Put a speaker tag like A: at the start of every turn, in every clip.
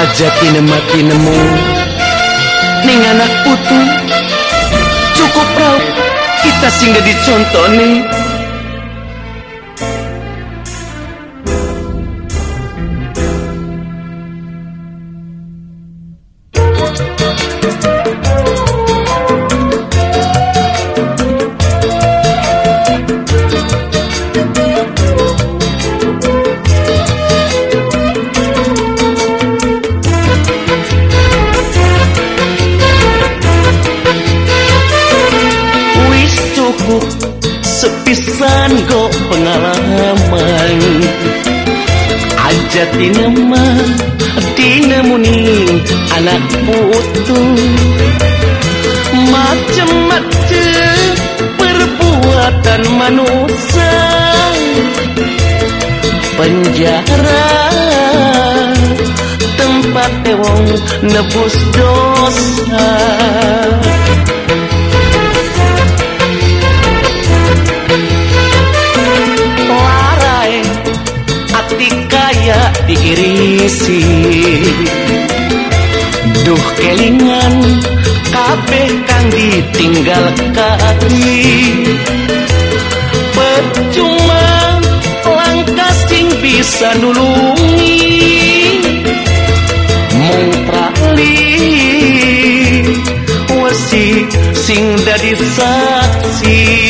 A: ajakin mati nemu ning anak putu cukup raut kita singgah dicontoh nih aja tinama tinamuni anak putu macem-macem perbuatan manusia. Penjara tempat wong nebus dosa diirisi. Duh kelingan kabeh kang ditinggal kaki percuma langkah sing bisa nulungi. Mung wesi sing dadi saksi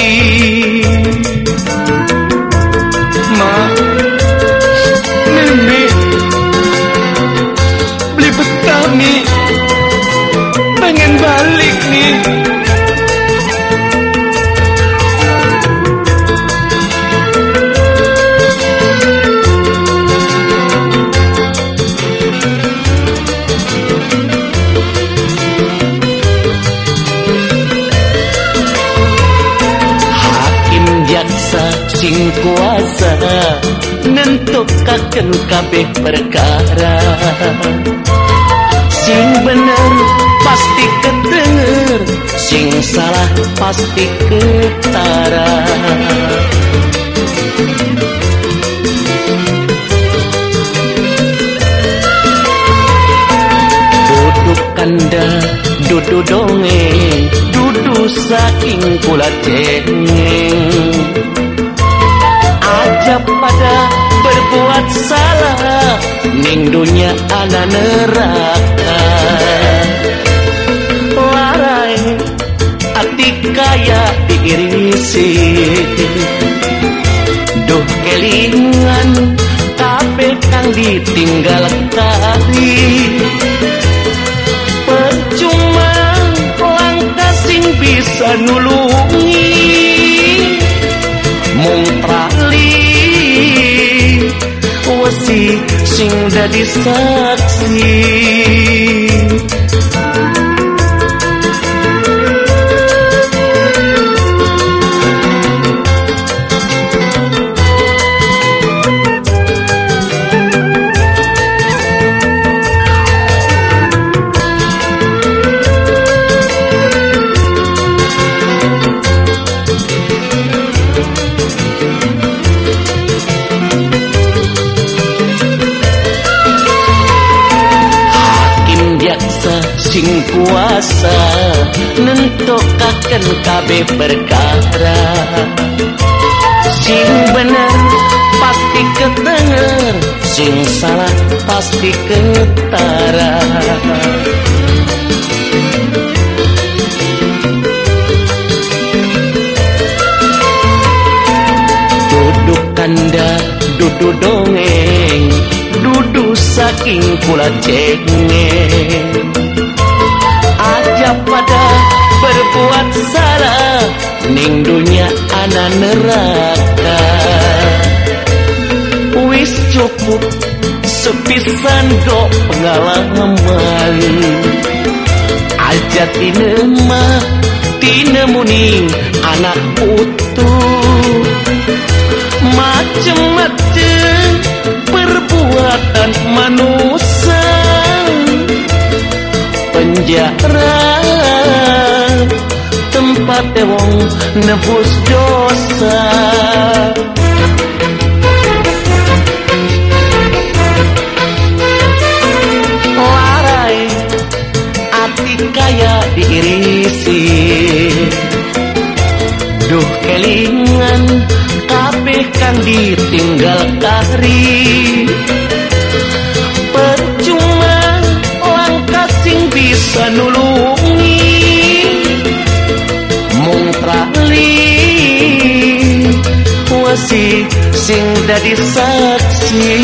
A: nentukaken kabeh perkara. Sing bener pasti kedenger. Sing salah pasti ketara. Duduk kanda dudu dongeng dudu saking pula cengeng aja pada berbuat salah ning dunia ana neraka. Larai ati kaya diirisi duh kelingan kabeh kang ditinggal kali percuma langkah sing bisa nulungi wesi sing dadi saksi kuasa nentukaken kabeh perkara? Sing bener pasti ketenger sing salah pasti ketara. Duduk kanda dudu dongeng dudu saking pula cengeng pada berbuat salah. Ning dunia ana neraka. Wis cukup sepisan go pengalaman aja tinema tinemuni anak utuh macem-macem perbuatan manusia. Penjara mate wong nebus dosa. Larai ati kaya diirisi. Duh kelingan kabeh kan ditinggal kari Percuma langkah sing bisa nulung. Sing dadi saksi